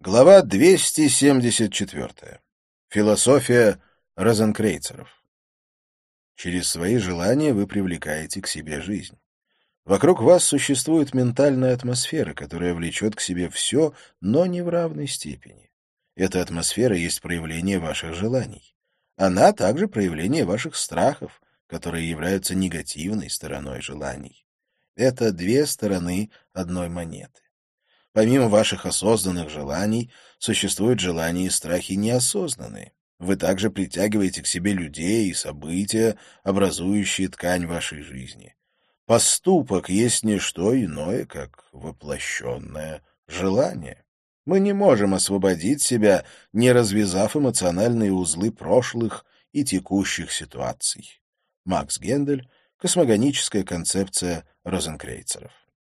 Глава 274. Философия розенкрейцеров. Через свои желания вы привлекаете к себе жизнь. Вокруг вас существует ментальная атмосфера, которая влечет к себе все, но не в равной степени. Эта атмосфера есть проявление ваших желаний. Она также проявление ваших страхов, которые являются негативной стороной желаний. Это две стороны одной монеты. Помимо ваших осознанных желаний, существуют желания и страхи неосознанные. Вы также притягиваете к себе людей и события, образующие ткань вашей жизни. Поступок есть не что иное, как воплощенное желание. Мы не можем освободить себя, не развязав эмоциональные узлы прошлых и текущих ситуаций. Макс Гендель. Космогоническая концепция розенкрейцеров.